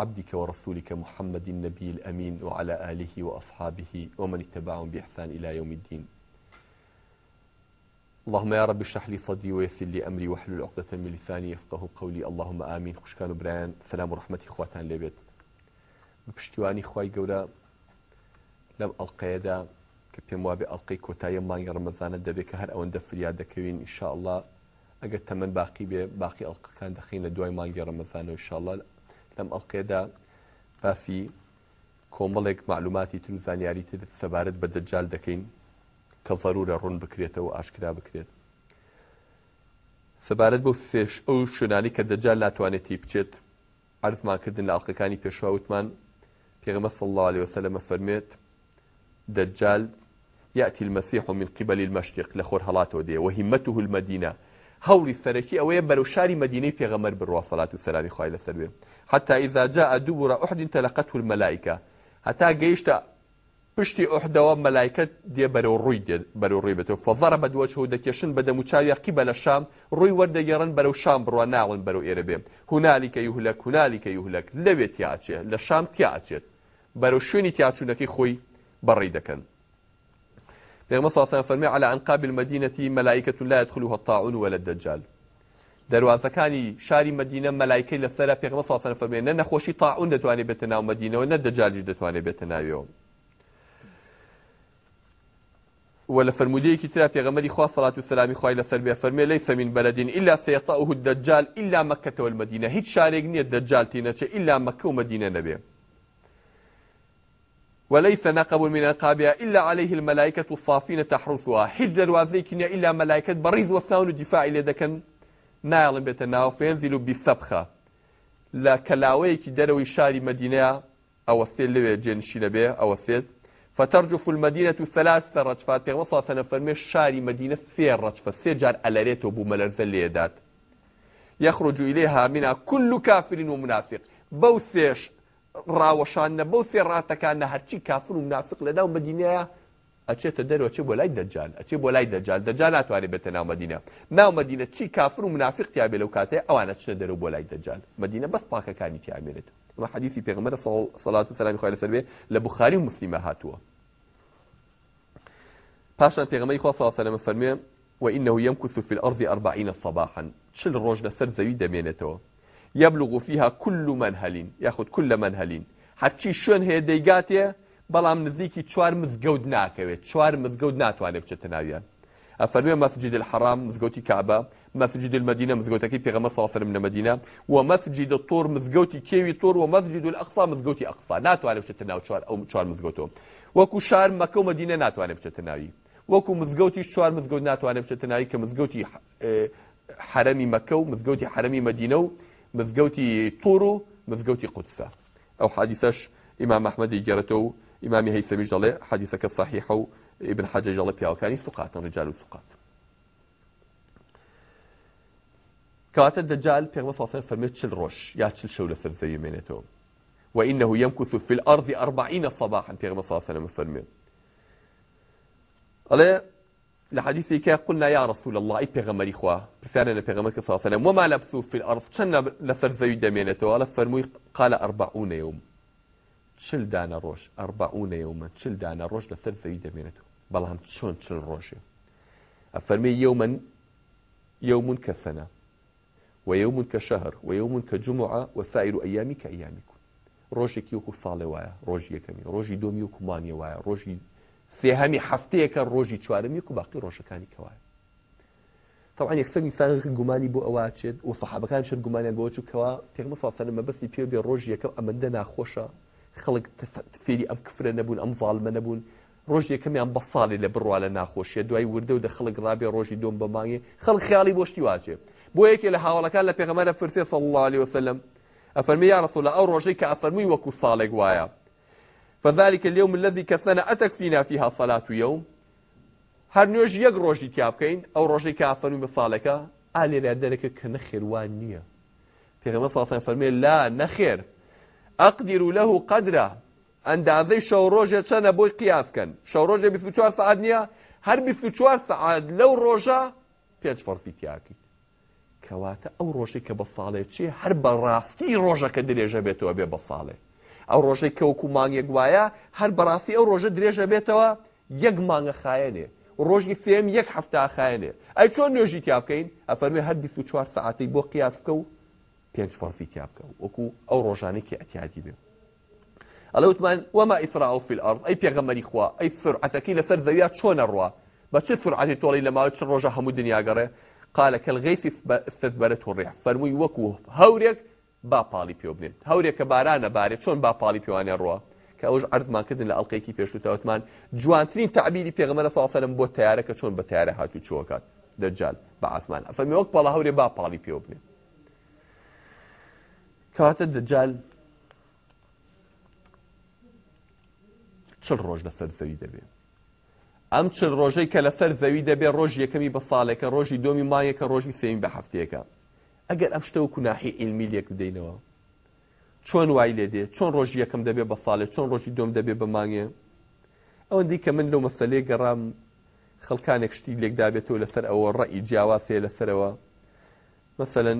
عبدك ورسولك محمد النبي الأمين وعلى آله وأصحابه ومن اتبعهم بإحسان إلى يوم الدين اللهم يا رب اشرح لي صدري ويسر لي أمري وحل العقدة من لساني يفقه قولي اللهم آمين خشكان وبران سلام ورحمة إخواتان لبيت بشتواني قولا بپشتیوانی خی گەورە لەم ئەڵلقەیەدا کە پێم وابێ ئەڵلقی کۆتایی مانگە ڕمەزانە دەبێت کە هەر ئەوەندە فریاد دەکەوین ئیشاءله ئەگەر تەمەەن باقی ألقي كان دخين دەخینە دوای رمضان إن شاء الله ئەم ئەڵقێدا باسی کۆمەڵێک معلوماتی تر زانیاری تر سەبارەت بە دەجال دەکەین کە زەرورە ڕوون بکرێتەوە ئاشکرا بکرێت سەبارەت بۆ سێش ئەو شوێنانی کە دەجال ناتوانێتی بچێت عرضمان کردن لە ئەڵلقەکانی پێشواوتمان پێغمە سڵله عليه وسلمە فەرمێت دەجال یاتی المەسیح من قبل المشرق لە خۆر هەڵاتەوە دێ وهمته المدینە هەوڵی سەرەکی ئەوەیە بەرەو شاری مدینەی پێغەمەر بڕوا سەلات و سەلامی خوای لەسەر بێ حتا ئیذا جاء دبر احد تلقته الملائکه حتا گەیشتە پشتی ئەحدەوە مەلایکت دێ بەرەو ڕووی دێت بەرەو ڕێ بێتەوە فەزەرە بە دووەچەوە دەکێشن بە دەموچاوی قیبە لە شام ڕووی وەردەگەڕن بەرەو شام بڕوە ناون بەرەو ئێرە بێ هونالیکە یهولەک هونالیکە یهولەک لەوێ تیاچێ لە شام تیاچێت بەرەو شوێنی تیاچوونەکەی خۆی بەڕێ دەکەن پێغمە ساسان فەرمی على انقاب مدینەتی مەلایکەتون لا يدخلها الطاعون ولا الدجال دەواازەکانی شاری مدینە مەلایکەی لەسرە پێغمە ساسان فەرمێن نە نه تاعون دەتوانێت بێتە ناو مدینەوە نە دەجالیش دەتوانێت بێتە ناویەوە ولا فرموديه كتاب يا غمري خاص صلاة والسلام خوي لسربيا فرمي ليس من بلد إلا سيطأه الدجال إلا مكة والمدينة هيت شارق نية الدجال تينتش إلا مكة ومدينة نبیه وليس نقب من انقابها إلا عليه الملائكة الصافين تحرسها حج دروازي كنيا إلا ملائكة بريز وثاون الدفاع لدكن نايل بتناو فينزل بالسبخة لا كلاويك دروي شاري مدينة أو الثيل جنشين به أو الثيل فترجف المدينة ثلاث رجفات في وصل سنفرمي شاري مدينة ثير رجفة ثير جار أبو بملرزة ليدات يخرج إليها منها كل كافر ومنافق بوثيش ڕاوەشانە بەو فێڕاتەکانە هەرچی کافر و منافق لەناو مدینەیە ئەچێتە دەرەوەچێ بۆ لای دەجال ئەچێ بۆ لای دەجال دەجال ناتوانێت بێتە ناو مدینە ناو مدینە چی کافر و منافقتیا بێ لەو کاتەیە ئەوانە چنە دەرەوە بۆ لای دەجال مدینە بەس پاکەکانی تیامێنێت وە حەدیسی پێغمەرە سەڵات و سەلامی خوای لەسەر بێ لە بخاری و مسلیمە هاتووە پاشان پێغمەی خوا سەلامە فەرمێ وإنه يمكث في الأرض أربعين صباحا شل ڕۆژ لەسەر زەوی دەمێنێتەوە يبلغ فيها كل منهل ياخذ كل منهل هەرچی شوێن هەیە دەیگاتێ بەڵام نزیکی چوار مزگەوت ناکەوێت چوار مزگەوت ناتوانێت بچێتە ناویان ئەفەرمێ مەسجد الحرام مزگەوتی کعبە مەسجد المدینە مزگەوتەکەی پێغەمە ساسرم لە مدینە و مەسجد تۆر مزگەوتی کێوی تۆر و مەسجد الأقصا مزگەوتی ئەقسا ناتوانێت بچێتە ناو چوار ئەو چوار مزگەوتەوە وەکو شار مەکە و مدینە ناتوانێت بچێتە ناوی وەکو مزگەوتی چوار مزگەوت ناتوانێت بچێتە ناوی کە مزگەوتی حرەمی مەکە و مزگەوتی حرەمی مدینە و مزگوتی طورو مزگوتی قدس او حادثش امام احمد جرتو امام هيثم جلال حديثك الصحيح ابن حجاج جلال بيو كان ثقات رجال ثقات كات الدجال في مصاصه فرمت شل روش يا تشل شوله في الزيمينتو وانه يمكث في الارض 40 صباحا في مصاصه مفرمت عليه لحديث كي قلنا يا رسول الله اي پیغمبر اخوا فعلا پیغمبر صلى الله عليه وسلم وما لبثوا في الارض شن لثر زي دمينته ولا فرموي قال أربعون يوم شل دانا روش أربعون يوما شل دانا روش لثر زي دمينته بل هم شلون شل روش افرمي يوما يوم كسنه ويوم كشهر ويوم كجمعه وسائر ايامك ايامك روشك يوكو صالوايا روجي كمي روشي دوم يوكو وايا روجي سێهەمی هەفتەیەکە ڕۆژی چوارمی و باقی ڕۆژەکانی کەوایە طبعا یەکسەر ئینسان گومانی بۆ ئەوە چێت و سەحابەکان شت گومانیان بۆ چووکەوە پێمە ساسەنە مەبەستی پێ بێ ڕۆژی یەکەم ئەمەندە ناخۆشە خەڵک فێری ئەم کفرە نەبوون ئەم ظالمە نەبوون ڕۆژ یەکەمیان بە ساڵی لە بڕوا لە ناخۆشیە دوای وردە و دە خەڵک ڕابێ ڕۆژی دۆم بەمانگێ خەڵ خیاڵی بۆشتی واچێ بۆ یەکێ لە هاوڵەکان لە پێغەمەرە فرسێ سەڵ الله عليه وسلم ئەفەرمی یارەسوول لە ئەو ڕۆژەی کە ئەفەرمووی وەکو ساڵێک وایە فذلك اليوم الذي كثنا فينا فيها صلاة يوم هر نوش يق روشي تيابكين أو روشي كافنو مثالك آل رادرك كنخير وانية في غمان صلى الله لا نخير أقدر له قدره أن دعذي شو روشي تشان أبوي قياسكن شو روشي بثلتوار سعادنية هر بثلتوار سعاد لو روشي پیش فرضی في تياكي كواتا أو که با صلاه چی هر بار راستی روزه که دلیجه بتوه ئەو ڕۆژەی کەوکو مانگێک وایە هەر بەڕاستی ئەو ڕۆژە درێژە بێتەوە یەک مانگە خایەنێ ڕۆژی فێم یەک هەفتا خایەنێ ئەی چۆن نوێژی تیا بکەین ئەفەرمێ هەر 24 سعاتی بۆ قیاس بکە و پێنج فەرسی تیا بکە وەکو ئەو ڕۆژانەی کە ئەتیادی بێ ئەلە وتمان وەما ئیسرا ئەو فیل ئەرز ئەی پێغەمەری خوا ئەی سرعەتەکەی لەسەر زەویا چۆنە ڕوا بە چه سرعەتی تۆڵی لە ماوە چ ڕۆژە هەموو دنیاگەڕێ قالە کەلغەیسی استەزبەرە تۆڕێ فەرمووی وەکو هەورێک با پاڵی پێ بنێن هەورێک کە بارانە بارێت چۆن با پاڵی پێوانێ ڕوە کە ئەوش ئەردمانکردن لە ئەڵلقێکی پێشوتەوتمان جوانترین تعبیری پێغمەرە ساسەرم بۆ تیارەکە چۆن بە تیارە هاتوو چۆکات دەجال بە ئاسمان ئەفەمی وەک پاڵ هەورێ با پاڵی پێ بنێن کاتە دەجال چل ڕۆژ لەسەر زەوی دەبێت ئەم چل ڕۆژەی کە لەسەر زەوی دەبێت ڕۆژ یەکەمی بە ساڵێکە ڕۆژی دۆمی مایەکە ڕۆژی سێمی بە هەفتەیەەکە ئەگەر ئەم شتەوە کوناحی ئیلمی لێک بدەینەوە چۆن وای لێ دێ چۆن ڕۆژی یەکەم دەبێ بە ساڵێ چۆن ڕۆژی دۆم دەبێ بەمانگێ ئەوەندی کە من لەو مەسلێ گەڕام خەڵکانێک شتی لێکدابێتەوە لەسەر ئەوە ڕئی جیاواسێ لەسەرەوە مثلەن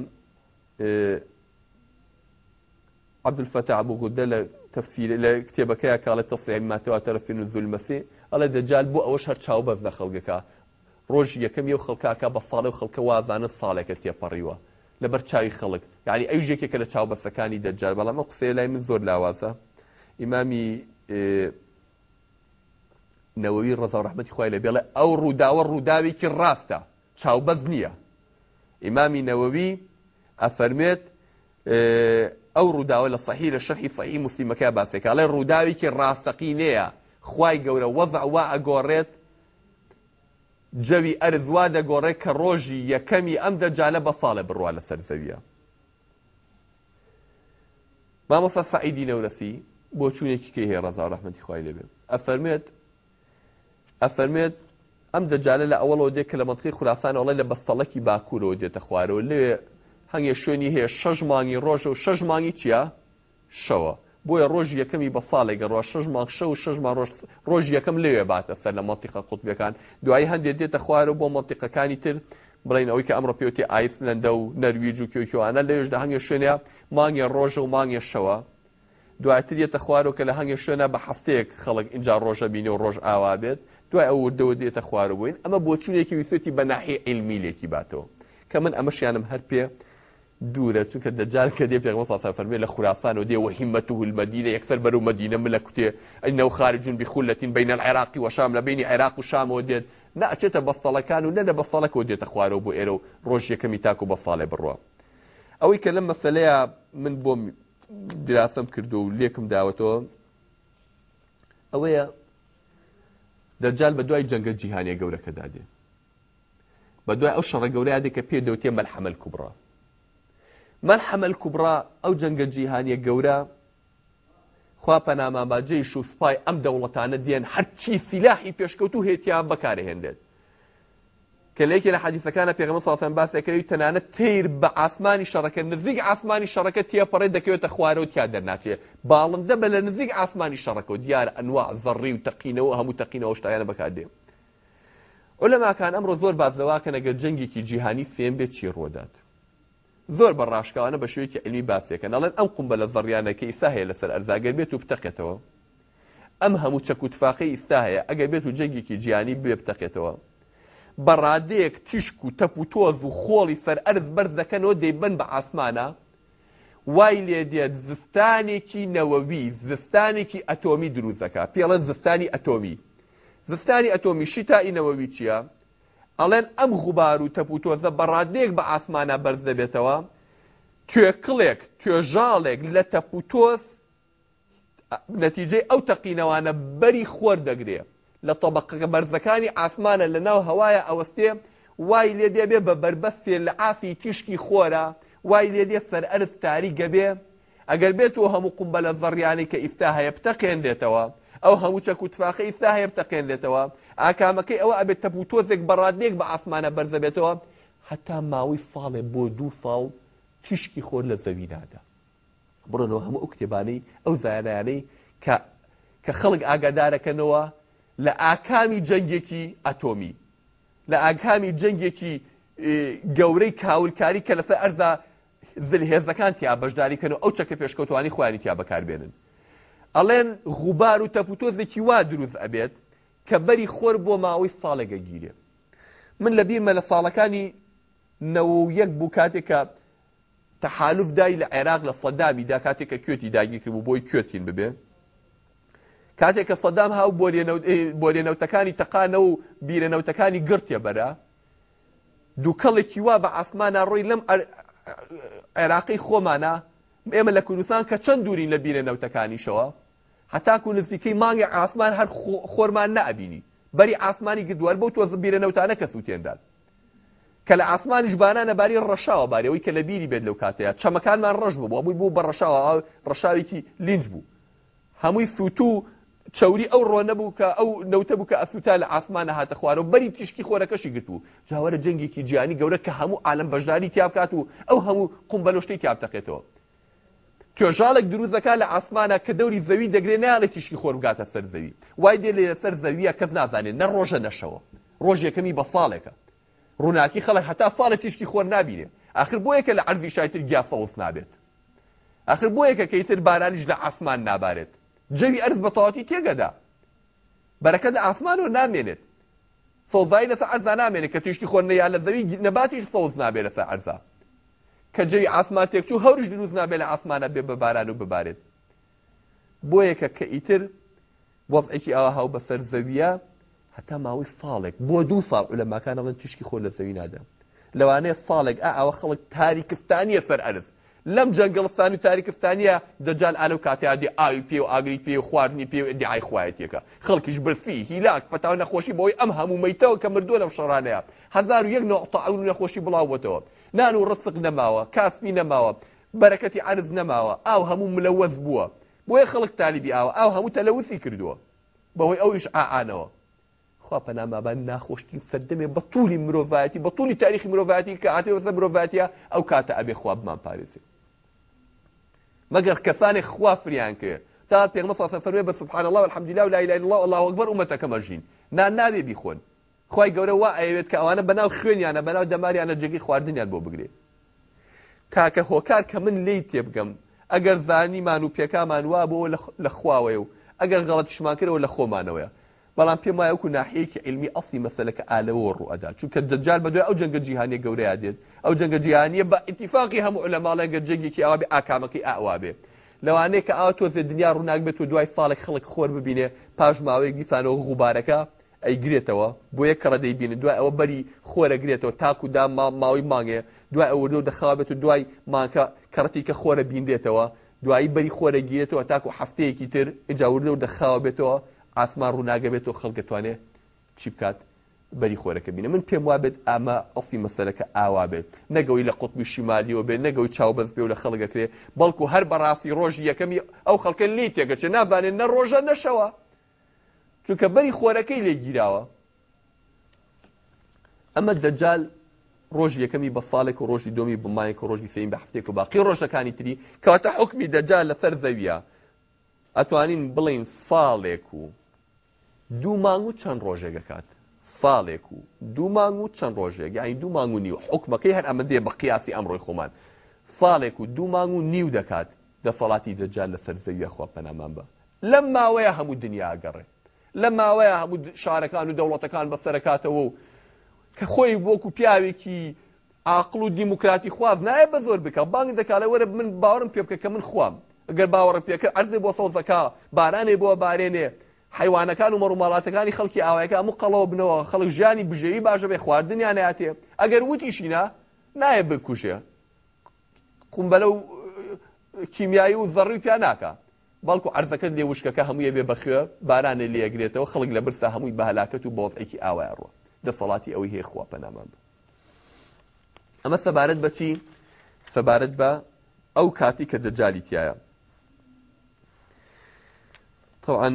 عبدفتە عبوغدە لە تەفسیر لە کتێبەکەی کاڵە تەفسیعی ماتەوە تەرەفین و زولمەسی ئەڵە دەجال بوو ئەوەش هەر چاو بەز لە خەڵگەکە ڕۆژ یەکەم یو خەڵکاکە بە ساڵە و خەڵکە وازانە ساڵێکە تێپەڕیوە لە بەرچاوی خەڵک یعنی ئەو ژێکێکە لە چاو بەسەکانی دەجار بەڵامە قسەیە لای من زۆر لاوازە ئیمامی نەوەوی ڕزا و ڕحمەتی خۆی لە بێڵێ ئەو ڕووداوە ڕووداوێکی ڕاستە چاوبەز نییە ئیمامی نەوەوی ئەفەرمێت ئەو ڕووداوە لە سەحی لە شەحی سەحی مسلیمەکە باسێکە لەڵێ ڕووداوێکی ڕاستەقینەیە خی گەورە وەزع وا ئەگۆڕێت جەوی ئەرزوا دەگۆڕێت کە ڕۆژی یەکەمی ئەم دەجالە بە ساڵە بڕوا لە سەرزەویە. مامۆسە سعیدی نەورەسی بۆ چوونێکی کە هێ ڕزا ڕحمەتی خی لێبێ. ئەفەرمێت ئەفەرمێت ئەم دەجالە لە ئەوەڵەوە دێت کە لە منتقی خولاسانەوەڵی لە بەستەڵکی باکوورەوە دێتە خوارەوە لێ هەنگێ شوێنی هەیە شەژ مانگی ڕۆژە و شەژ مانگی چییە؟ شەوە. بۆیە ڕۆژی یەکەمی بە ساڵێگە ڕۆژ شش ماڵ شە و شش ڕۆژی یەکەم لێوێ باتە سەر لە مەتیقە قوتبەکان دوایی هەندێک دێتە خوارە بۆ مەتیقەکانی تر بڵینەوەی کە ئەمڕۆ پێوتی ئایسلندە و نەرویج و کیۆکیوانە لەێژدا هەنگێ شوێنە مانگە ڕۆژە و مانگە شەوە دواتر دێتە خوارەوە کە لە هەنگێ شوێنە بە هەفتەیەک خەڵک اینجا ڕۆژە بینی و ڕۆژ ئاوا بێت دوای ئەوردەوە دێتە خوارە بووین ئەمە بۆ چونێکی ویسێتی بەناحی ئلمیلێکی باتەوە کە من ئەمەشیانم هەر پێ دوورە چونکە دەجار کە دێ پێغمە فەرمێ لە خوراسان و دێ وهمەته المدینە یەکسەر بەر و مدینە من لە کوتێ ئەینە و خارجون بخولەتین بینە العێراقی و شام لە بینی عێراق و شامەوە دێت ناچێتە بەسەڵەکان و نە لە بەسەڵەکەەوە دێتە خوارەوە بۆ ئێرە و ڕۆژ یەکەمی تاکو بە ساڵێ بڕوە ئەوەی کە لەم مەسلەیە من بۆم دراسم کردو و لێکم داوەتەوە ئەوەیە دەجال بە دوای جەنگە جیهانیە گەورەکەدا دێ بە دوای ئەو شەڕە گەورەیە دێ کە پێ دەوتێ مەلحەمەل کوبڕە مەرحەمە کوبرا ئەو جەنگە جیهانیە گەورە خوا پەناماباجەی شوسپای ئەم دەوڵەتانە دێن هەرچی سیلاحی پێشکەوت و هێتیان بەکارهێنێت کە لەیەکی لە حەدیسەکانە پێغمە ساسەن باسەکەوی تەنانە تیر بە ئاسمانی شەڕەکە نزیک ئاسمانی شەڕەکە تێپەڕێ دەکەوێتە خوارە و تیا دەرناچێت باڵندە بە لە نزیک ئاسمانی شەڕەکە و دیارە ئەنوا زەڕی و تەقینەوە هەموو تەقینەوە شتایانە بەکاردێ ئەو لەماکان ئەمڕۆ زۆر بازەواکە نەگە جەنگێکی جیهانی سێم بێت چی ڕۆدات زۆر بە ڕاشکانە بە شوێکی علمی باسیەکەن ئەڵێن ئەم قمبە لە زەڕیانەکە ئیسا هەیە لەسەر ئەرزاگەر بێت و بتەقێتەوە ئەم هەموو چەکوتفاقی ئیستا هەیە ئەگە بێت و جەگێکی جیانی بێ بتەقێتەوە بەڕادەیەک تیشک و تەپ و تۆز و خۆڵی سەر ئەرز بەرز دەکەنەوە دەیبن بە ئاسمانە وای لێ دێت زستانێکی نەوەوی زستانێکی ئەتۆمی دروستەکە پێڵەن زستانی ئەتۆمی زستانی ئەتۆمی شیتائینەوەوی چییە؟ ئەڵێن ئەم غوبار و تەپوتۆزە بەڕادێک بە ئاسمانە بەرز دەبێتەوە توێکڵێک توێژاڵێک لە تەپوتۆز نەتیجەی ئەو تەقینەوانە بەری خۆر دەگرێ لە تەبقەکە بەرزەکانی ئاسمانە لە ناو هەوایە ئەوەستێ وای لێ دێبێ بە بربەستێ لە ئاسی تیشکی خۆرە وای لێ دێ سەر ئەرز تاری گەبێ ئەگەر بێت و هەموو قمبە لە زەڕیانی کە ئیستا هەیە بتەقێن دێتەوە ئەو هەموو چەک و تفاقی سا هەیە بتەقێنرێتەوە ئاکامەکەی ئەوە ئەبێت تەبوو تۆزێک بەڕادێک بە ئاسمانە بەرزەبێتەوە هەتا ماوەی فاڵێ بۆ دوو فاڵ تیشکی خۆر لە زەوینادا بڕنەوە هەموو ئەو کتێبانەی ئەو زانانەی کە خەڵک ئاگادارەکەنەوە لە ئاکامی جەنگێکی ئەتۆمی لە ئاگامی جەنگێکی گەورەی کاولکاری کە لەسەر ئەرزا زلهێزەکان تیا بەشداریکەن و ئەو چەکە پێشکەوتوانی خواری تیا بەکاربێنن ئەڵێن غوبار و تەپوتۆزێکی وا دروست ئەبێت کە بەری خۆر بۆ ماوەی ساڵێگە گیرێ من لە بیرمە لە ساڵەکانی نەوە یەک بوو کاتێکە تەحالف دای لە عێراق لە سەدامی دا کاتێکە کوێتی داگیرکرد بوو بۆی کوێتین ببێ کاتێککە سەدام هاو بۆرێنەوتەکانی تەقانە و بیرەنەوتەکانی گرتێ بەرە دووکەڵێکی وا بە ئاسمانە ڕۆی لەم عێراقی خۆمانە ئێمە لە کوردستان کە چەند دوورین لە بیرە نەوتەکانیشەوە هەتاکو نزیکەی مانگی ئاسمان هەر خۆرمان نەبینی بەری ئاسمانی گدووار بۆ تۆ بیرە نەوتانە کە سووتێندان کە لە ئاسمانیش بانانە باری ڕەشاوە بارەوەی کە لە بیری بێت لەو کاتەیە چەمەکانمان ڕەش بوو بووی بوو بە ڕەشاوە ڕەشاوێکی لینج بوو هەمووی سووتوو چوری ئەو ڕۆ نەبوو کە ئەو نەوتە بوو کە ئەسووتا لە ئاسمانە هاتە خوارەوە بەری تیشکی خۆرەکەشی گرتو جاوەرە جەنگێکی جیانی گەورە کە هەموو ئالم بەشداری تیا بکات و ئەو هەموو قوم بەلۆشتی تیا بتەقێتەوە کێژالێک دروستەکە لە ئاسمانە کە دەوری زەوی دەگرێ ناڵێ تیشکی خۆر بگاتە سەر زەوی وای دێ لێ سەر زەویە کەس نازانێت نە ڕۆژە نەشەوە ڕۆژ یەکەمی بە ساڵێکە ڕووناکی خەڵک هەتا ساڵە تیشکی خۆر نابینێ آخر بۆیەکە لە عەرزی شایتر گیاسەوەس نابێت آخر بۆیەکە کەیتر بارانیش لە ئاسمان نابارێت جەوی ئەرز بەتەواتی تێگەدا بەرەکە لە ئاسمان و نامێنێت سەوزای لەسەر ئەرزا نامێنێت کە تیشکی خۆر نەیان لە زەوی نەباتیش سەوز نابێت لەسەر ئەرزە کە جێی ئاسمان تێکچوو هەورش دروست نابێت لە ئاسمانە بێ بە باران و ببارێت بۆ یەکە کە ئیتر وەزعێکی ئەوە هاو بەسەر زەویە هەتا ماوەی ساڵێک بۆ دوو ساڵ لە ماکانەڵەن تشکی خۆ لە زەوی نادە لەوانەیە ساڵێک ئا ئەوە خەڵک تاریکستانیە سەر ئەرز لەم جەنگڵستان و تاریکستانیە دەجال ئالە و کاتیادی ئاوی پێ و ئاگری پێ و خواردنی پێ و دیعای خوایەتێکە خەڵکیش برسی هیلاک پەتاو نەخۆشی بۆی ئەم هەمومەیتەوە کە مردووە لەم شەڕانەیە هزار و یەک نقطعون نەخۆشی بڵاوەتەوە نان و ڕستق نەماوە کاسمی نەماوە بەرەکەتی عرض نەماوە ملوث هەموو ملەوەز بووە تالي خەڵک تالیبی او ئاو تلوثي كردوا بو او ئەویش ئاانەوە خوا پەنامابان ناخۆشتین سەردەمێ بە تولی مرۆڤایەتی مروفاتي تولی تاریخی مرۆڤایەتی کە ئاتێوەسە مرۆڤاتە ئەو کاتە ئەبێ خوابمان پارێزێت مەگەر کەسانێک خوا فریان کرد تا پێمە سەفەرێ بە سبحان الله والحمد لله ولا اله الا الله الله اكبر امتك مجين نا نادي بيخون خی گەورە وا ئەوێت کە ئەوانە بەناو خوێنیانە بەناو دەماریانە جگی خواردنیان بۆ بگرێ کاکە هۆکار کە من لی تێبگەم ئەگەر زانیمان و پێکامان وا بۆ لە خواوەیە و ئەگەر غەڵەتشمان کردەوە لە خۆمانەوەە بەڵام پێم وایە وکو ناحەیەکی علمی ئەسی مەسلەکە ئالەوە ڕوئدا چونکە دەجار بەدوای ئەو جەنگە جیهانی گەورەیە دێت ئەو جەنگە جیهانیە بە ئیتیفاقی هەموو لە ماڵەگە جەنگێکی ئاوابێ ئاکامەکەی ئاوابێ لەوانەیە کە ئاوە تۆ زێ دنیا ڕووناک بێت و دوای ساڵێک خەڵک خۆر ببینێ پاش ماوەیەک دیسانەوە غوبارەکە ئەیگرێتەوە بۆ یە کەڕە دەیبین دوای ئەوە بەری خۆرەگرێتەوە تاکو دا ماوەی مانگەیە دوای ئەوەردە و دەخابێت و دوای ماکە کەڕەتی کە خۆرە بیندێتەوە دوایی بەری خۆرەگیرێتەوە تاکو هەفتەیەکی تر ئجاوردە و دەخاوە بێتەوە ئاسمان ڕووناگەبێتەوە خەڵکەتوانێ چی بکات بەری خۆرەکە بینە من پێم وابێت ئامە ئەفی مەسەرەکە ئاوا بێت نەگەوی لە قوتبی شیمالیەوە بێ نەگەوی چاوبەز پێ و لە خەڵگەکرێ بەڵکو هەر بەڕاستی ڕۆژی یەکەمی ئەو خەڵکە لی تێگەچێ نابانێت نە ڕۆژە نەشەوە چونکە بەری خۆرەکەی لێگیراوە ئەمە دەجال ڕۆژی یەکەمی بە ساڵێک و ڕۆژی دۆمی بمایەک و ڕۆژی فین بە هەفتێک و باقی ڕۆژەکانی تری کەواتە حکمی دەجال لەسەر زەویە ئەتوانین بڵین ساڵێک و دوو مانگ و چەند ڕۆژێکەکات ساڵێک و دوو مانگ و چەند ڕۆژێک یانی دوو مانگ و نیو حکمەکەی هەر ئەمە دێ بە قیاسی ئەمڕۆی خۆمان ساڵێک و دوو مانگ و نیو دەکات دەسەڵاتی دەجال لەسەر زەویە خۆ پەنامان بە لەم ماوەیە هەموو دنیا ئەگەڕێت لە ماوەیە هەموو شارەکان و دەوڵەتەکان بەسەرکاتەوە و کە خۆی وەکو پیاوێکی ئاقل و دیموکراتی خواز نایە بە زۆر بکە بانگ دەکات وەرە من باوەرم پێ بکە کە من خوام ئەگەر باوەڕە پێکە ئەرزێ بۆ سەوزەکە بارانێ بۆ بارێنێ حیوانەکان و مەڕووماڵاتەکانی خەڵکی ئاوایەکە ئەموو قەڵەوە بنەوە خەڵک ژیانی بژێوی باشە بێ خواردنیان هاتێ ئەگەر وتیشینا نایە بکوژێ قومبەلە و کیمیایی و زەڕوی پیا ناکە بەڵکو عردەکەت لێ وشکەکە هەموویە بێ بەخێ بارانە لێگرێتەوە خەڵک لە برسا هەمووی بەهلاکەت و بۆزێکی ئاوای ڕوە دەسەڵاتی ئەوەی هەیە خوا پەنامان بە ئەمە سەبارەت بەچی سەبارەت بە ئەو کاتی کە دەجای تایە طبعاً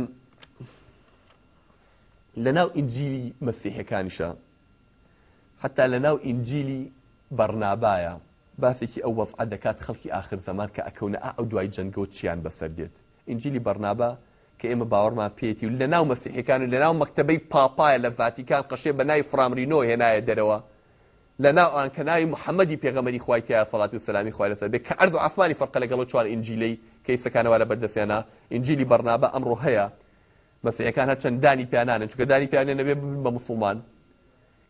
لەناو ئینجیلی مەسیحەکانیشە حتا لەناو ئینجیلی بەرنابایە باسێکی ئەو وەفع دەکات خەڵکی آخر زەمان کە ئەکەونە ئا ئەو دوای جەنگۆ چیان بەسەر دێت ئینجیلی بەرنابە کە ئێمە باوەڕمان پێێتی و لە ناو مەسیحەکان و لە ناو مەکتتەبەی پاپایە لە ڤاتیکان قەشێ بە ناوی فرامرینۆ هێنایە دەرەوە لە ناو ئەوان کە ناوی محەممەدی پێغەمەری خوایتیا فڵات و سلامی خوارەسە بێ کە ئەرز و ئاسمانی فەرق لەگەڵ چوار ئینجیلەی کەیسەکانەوە لە بەردەسێنە ئینجیلی بەرنابە ئەمڕۆ هەیە مەسیحەکان هە چەند دانی پیانانن چکە دانی پیانێ نەبێ بە مسلمان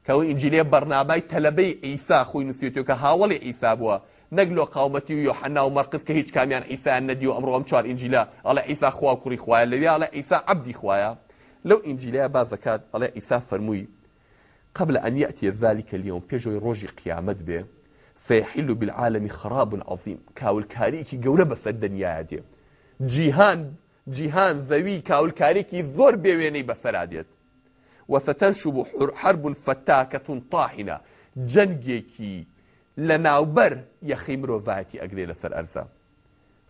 کەەوە ئینجیلێ بەرنابای تەلەبەی ئیسا خۆی نووسێتەوە کە هاوڵی ئیسا بووە نقلوا قومتي يوحنا ومرقس كهيج كاميان عيسى کە هیچ کامیان ئیسان نەدی عيسى ئەمڕۆم چوار ئینجیلا ئەڵێ عيسى خوا کوڕی لو لەوێ ئەڵێ ئیسا عەبدی خوایە لەو قبل أن يأتي ذلك اليوم بيجو روجي قيامت به سيحل بالعالم خراب عظيم كاول كاريكي قولبة الدنيا دي جيهان جيهان ذوي كاول كاريكي ذور بيويني بفراديت وستنشب حرب فتاكة طاحنة جنگيكي لناوبر ناوبەر یەخی مرۆڤایەتی لسر ارزا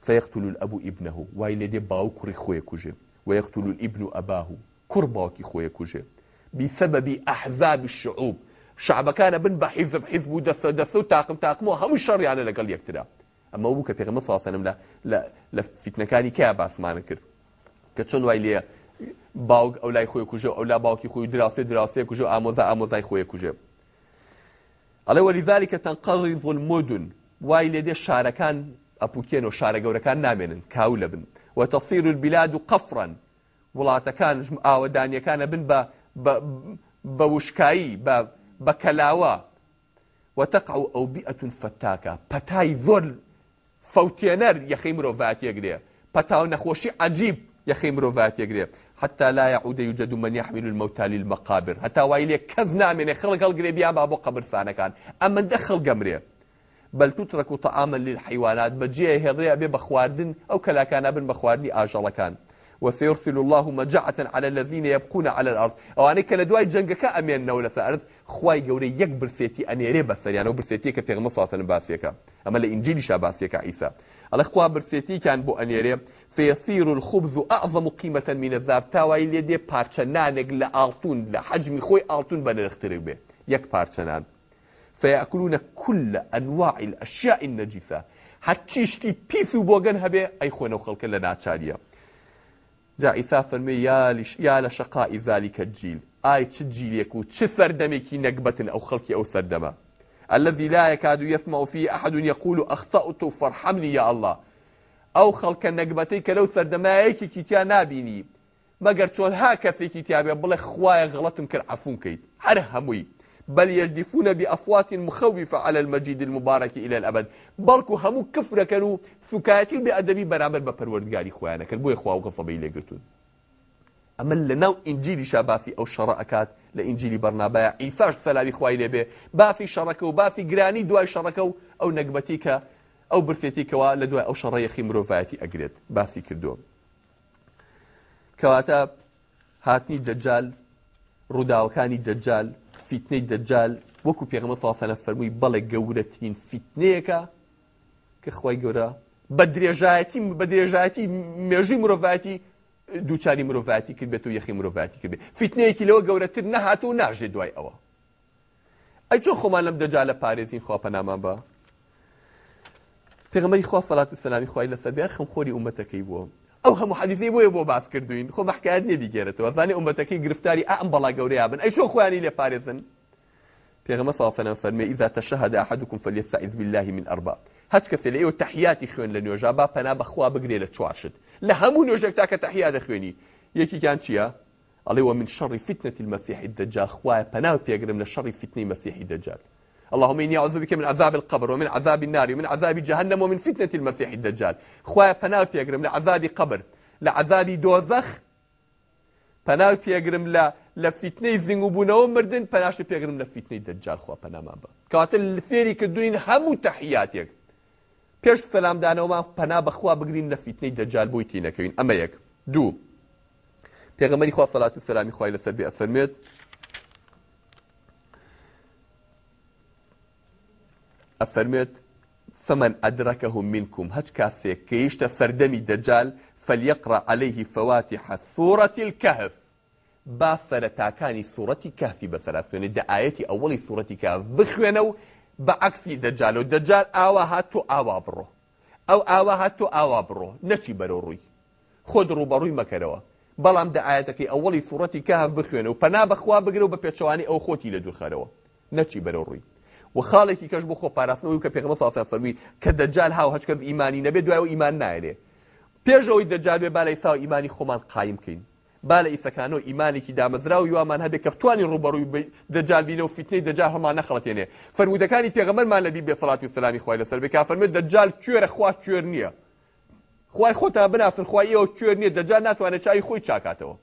فيقتل الاب ابنه ئیبنەه باو كري خۆی کوژێ ويقتل الابن اباه ئەباه و کوڕ باوکی خۆیە کوژێ بیسەبەبی ئەحزابی شعوب شعبەکانە بن بحزب حزب حیزب و دەسە دەسە و الشر يعني هەموو شەڕیانە اما هو ئەمە بوو سنم لا لا لا فیتنەکانی کیا باسمانە کرد کە چۆن وای لێە باوک ئەو لای خۆی لا ئەو لا باوکی دراسه دراسێ دراسێ اموزا ئامۆزا ئامۆزای خۆی ئەڵێ ولذلك تنقرض المدن وای لێ دێ شارەکان ئەپوکێن و شارە گەورەکان نامێنن کاو لە بن وتەصیر البلاد و قەفرن وڵاتەکان ژم ئاوەدانیەکانە بن با وشکایی بە کەلاوە وتەقع و ئەو بیئتون فتاکە پەتای زۆر فوتێنەر یەخی مرۆڤاتێگرێ پەتاو نەخۆشی عجیب یەخی مرۆڤاتێگرێ حتى لا يعود يوجد من يحمل الموتى للمقابر حتى ويلي كذنا من خلق القريب يا بيا قبر قبرستانه كان اما دخل قمره بل تترك طعاما للحيوانات بجيه هريا بخواردن او كلا كان ابن بخواردني اجل كان وسيرسل الله مجاعة على الذين يبقون على الأرض أواني كلا دواي جنگكا أمين نولة سأرز خواي قولي يك برسيتي أني ري بسر يعني برسيتي سيتي صلى الله باسيكا أما لإنجيل شا باسيكا عيسى الله خوا برسيتي كان بو أني ري سيصير الخبز أعظم قيمة من الذهب تاوي لدي بارچنانك لألتون لحجم خوي ألتون بنا نخترق به يك بارچنان فيأكلون كل أنواع الأشياء النجسة حتى يشتي بيثو بوغن هبه أي خۆنە خلق لنا لە جائثا يا يا يا لشقاء ذلك الجيل اي چ جیلێک و چ سەردەمێکی نەکبەتن او خەڵکی ئەو الذي لا يكاد يسمع فيه أحد يقول أخطأت فارحمني يا الله أو خلق النقبتي كلو سردمائك كتيا نابيني ما چۆن ها کەسێکی تیاابێ بالله خويا غڵەتم کرد عفون کەیت هەر بل يجدفون بأفوات مخوفة على المجيد المبارك إلى الأبد بلكو همو كفر كانوا سكاتي بأدبي برامر بپروردگاري خوانا كان بو إخوة وغضبي لقرتون أما لنو إنجيلي شابافي أو شراءكات لإنجيلي برنابا عيساش ثلاثي خواي لبي بافي شركو بافي قراني دواي شركو أو نقبتيك أو برفيتيك لدواي أو شرية شرايخي فاتي أقريت بافي كردو كواتا هاتني دجال ڕووداوەکانی دجال فیتنەی دەجال وەکو پێغمە ساسەنە فەرمووی بەڵێ گەورەترین فیتنەیەەکە کە خی گەورە بە درێژایەتی بە درێژایەتی مێژی مرۆڤاتی دووچاری مرۆڤاتی کرد بێت و یەخی مرۆڤاتی کرد بێت فیتنەیەکی لەوە گەورەتر نەهات و ناژێ دوای ئەوە ئەی چۆن خۆمان لەم دەجا لە پارێزین خواپەنامان بە پێغمەری خوا سەڵات سلامی خوای لەسەر بێ خەم خۆری ئومەتەکەی بووە او هم حديثي بو يبو باس كردوين خو بحكي ادني بيجرت وثاني امتك غرفتاري ام بلا غوريا بن اي شو خواني لي باريزن بيغما وسلم فرمي اذا تشهد احدكم فليستعذ بالله من اربع هاتك في لي وتحياتي خوين لنو جابا انا بخوا بغري لتشواشد لهمو نوجتاك تحياتي خويني يكي كان تشيا علي ومن شر فتنه المسيح الدجال خوا بنا بيغرم للشر فتنه المسيح الدجال اللهم إني أعوذ بك من عذاب القبر ومن عذاب النار ومن عذاب جهنم ومن فتنة المسيح الدجال خوايا پناو پێگرم لە عذابی قبر لعذاب دوزخ دۆزەخ پناو پێگرم لە لە فیتنەی زیندوبوونەوە مردن پەناش پێگرم لە فیتنەی دەجار خوا پەنامان بە کاتە فێری کردوین هەموو تەحیاتێک پێش سەلامدانەوەمان پەنا بەخوا بگرین لە فیتنەی دەجار بووی تینەکەوین ئەمە یەک دوو پێغەمەری خوا سەلات و سەلامی خوای لەسەر بێ ئەفەرمێت ئەفەرمێت فمن أدركه منكم هج كاسيك كيشت سردمي دجال فليقرأ عليه فواتح سورة الكهف با سرتاكاني سورة كهف بسراتوني دا آيتي أولي سورة كهف بخوانو بعكسي دجالو دجال آوا هاتو آوا برو أو آوا هاتو آوا برو نشي بروروي خود روبروي مكروا بلام دا آياتك أولي سورة كهف بخوانو پنا بخوا بگرو بپیچواني أو خوتي لدو خاروا نشي بروروي و خاڵێکی کەش بۆ خۆ پاراستنەوەی کە پێغمە ساسە فەرمی کە دەجال هاو هەچکەس ئیمانی نەبێت دوایەوە ئیمان نایێ پێشەوەی دەجالێ بالای ساو ئیمانی خۆمان قایم بکەین بالە ئیسەکانەوە ئیمانێکی دامەزرا و یوامان هەبێت کە بتوانین ڕوبەڕووی دەجالبینە و فتنەی دەجا هەمان نەخڵەتێنێ فەرمودەکانی پێغەمەرمان لەبی بێسەڵات و سلامی خوای لەسەر بێ کافەرمێت دەجال کوێرە خوا کوێر نییە خوای خۆتا بنافر خوای ئەوە کوێر نییە دەجا ناتوانێت چای خۆی چاکاتەوە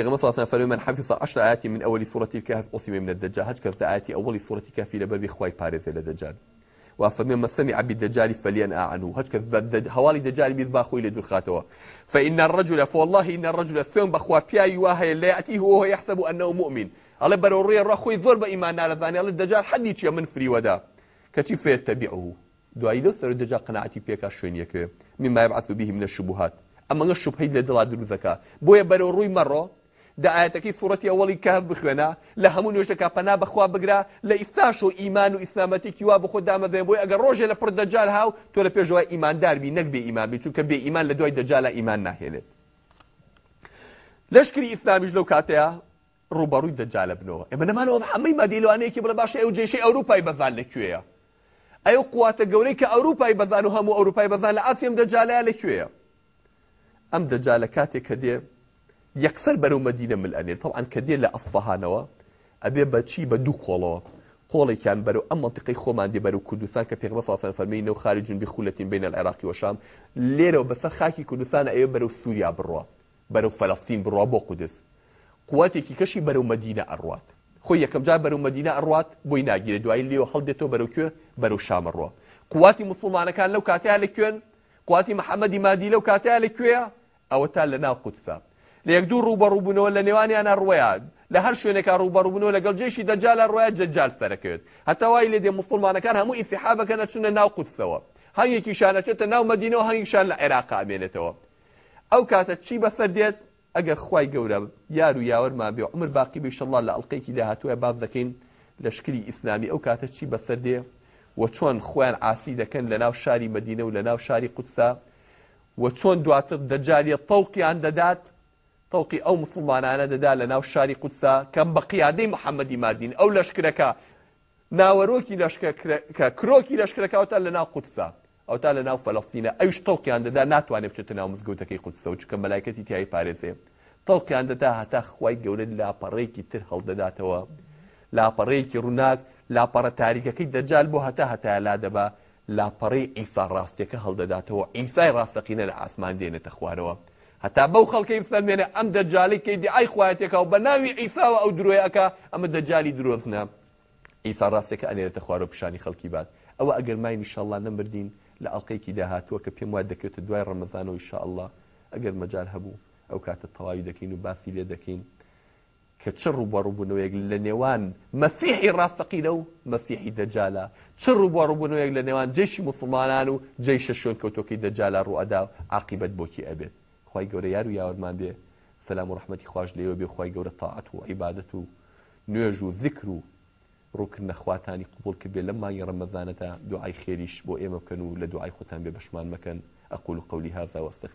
پیغمبر صلی الله من حفظ 10 ايات من اول سوره الكهف اصيب من الدجال هج كرت ايات اول سوره الكهف لبر خواي بارز لە الدجال وفمن من سمع بالدجال فلينأ عنه هج كذب حوالي دجال بيذبا خوي لدرخاتوا فإن الرجل فوالله إن الرجل ثم بخوا بياي واهي لا يأتيه وهو يحسب أنه مؤمن على بروري الرخوي ذور بإيمان على ذاني على الدجال حد من فري ودا كتف يتبعه دوای الدجال قناعتي قەنعاتی پێکا يك مما يبعث به من الشبهات اما شوبهی لە دڵا دروزەکە بۆیە بەرەو ڕووی داعاتەکەی سوورەتی ئەوڵی کاف بخوێنە لە هەموو نوێژەکە پەنا بەخوا بگرا لە ئیساش و ئیمان و ئیسلامەتێکی وا بخۆ دامەزێن بۆی ئەگەر ڕۆژێ لە پڕ دەجار هاو تۆ لە پێشەوە ئیمانداربی نەک بێ ئیمان بی چونکە بێ ئیمان لە دوای دەجالە ئیمان ناهێنێت لەشکری ئیسلامیش لەو کاتەیە ڕوبەڕووی دەجالە بنەوە ئێمە نەمانەوە هەمەی مادیلوانەیەکی بڵە باشە ئەو جێشەی ئەوروپای بەزان لەکوێیە ئەو قواتە گەورەی کە ئەوروپای بەزان و هەموو ئەوروپای بەزان لە ئاسیم دەجالە لەکوێیە ئەم دەجالە کاتێک کە دێ يكثر برو مدينة من الأنين طبعا كدير لأفضها نوا أبي باتشي بدو قولوا قولي كان برو أم منطقي خوما عندي برو كدوثان كبيغ بفافا فرمين نو خارج بخولة بين العراق وشام ليرو بفر خاكي كدوثان أيو برو سوريا برو برو فلسطين برو بو قدس قواتي كي كشي برو مدينة أروات خويا كم جاء برو مدينة أروات بوي ناقي لدو عين ليو ديتو برو كيو برو شام الروا قواتي مسلمان كان لو كاتيها لكيون قواتي محمد مادي لو كاتيها لكيو أو تال لنا قدسان لە یەک دوو ڕوبەڕووبوونەوە لە نێوانیانە ڕوەیان لە هەر شوێنێکا ڕوبەڕووبوونەوە لەگەڵ جێشی دەجالە ڕوایە جەجال سەرەکەوێت هەتاوای لێ دێ مسلمانەکان هەموو ئیسیحابەکەنە چونە ناو قوتسەوە هەنگێکی شانەچێتە ناو مەدینەوە هەنگیشان لە عێراقا ئامێنێتەوە ئەو کاتە چی بەسەر دێت ئەگەر خی گەورە یار و یاوەرمان بێ عمر باقی بشله لە ئەڵلقێکی داهاتوە باز دەکەین لە شکری ئیسلامی ئەو کاتە چی بەسەر دێ و چۆن خۆیان ئافی دەکەن لە ناو شاری مدینە و لە ناو شاری قوتسا و چۆن دواتر دەجاریە تەوقییان دەدات تەڵقی ئەو مسلمانانە دەدا لە ناو شاری قوتسا کەم بە قیادەی محەممەدی مادین ئەو لەشکرەکە ناوەرۆکی لەشککە کرۆکی لەشکرەکەوتە لە ناو قوتسا ئەو تا لە ناو فەلەستینە ئەوش تەڵکیان دەدا ناتوانێت بچێتە ناو مزگەوتەکەی قوتسە و چکە مەلایکەتی تیای پارێزێ تەڵکیان دەدا هەتا خوای گەورە لاپەڕێکی تر هەڵدەداتەوە لاپەڕەیەکی ڕووناک لاپەڕە تاریکەکەی دەجال بۆ هەتا هەتا لا دەبا لاپەڕی ئیسا ڕاستیەکە هەڵدەداتەوە ئیسای ڕاستەقینە لە ئاسمان دێنێتە خوارەوە هەتا بەو خەڵکی بفەرمێنە ئەم دەجاالی کەی دیعای خواتێکە و بە ناوی ئیساوە ئەو درۆیەکە ئەمە دەجای درۆزنە ئیسا ڕاستێکە ئەنێرێتە خوارە پیشانی خەڵکی بات ئەوە ئەگەر مای نیشاءله نەمردین لە ئەڵلقەیەکی داهاتوە کە پێم وا دەکەوێتە دوای ڕەمەزانەوە ئیشاءله ئەگەر مەجار هەبوو ئەو کاتە تەواوی دەکەین و باسی لێ دەکەین کە چ ڕووبەڕووبوونەوەیەک لە نێوان مەسیحی ڕاستەقی لەو مەسیحی دەجاالە چ ڕووبەڕووبوونەوەیەک لە نێوان جێشی مسلمانان و جێی شەشۆن کەوتۆکی دەجاالە ڕوئدا عقیبەت بۆکی ئەبێت خی گەورە یار و یاورمان بێ سەسلام و ڕحمەتی خوۆش لێوە بێ خی گەورە تاعات و عیبادەت و نوێژ و ذکر و ڕووکردن نەخواتانی قوبول کرد بێ لە مانگی ڕەمەزانەتە دوعای خێریش بۆ ئێمە بکەن و لە دوعای خۆتان بێ بەشمان مەکەن ئەقول قولی هذا وەستخ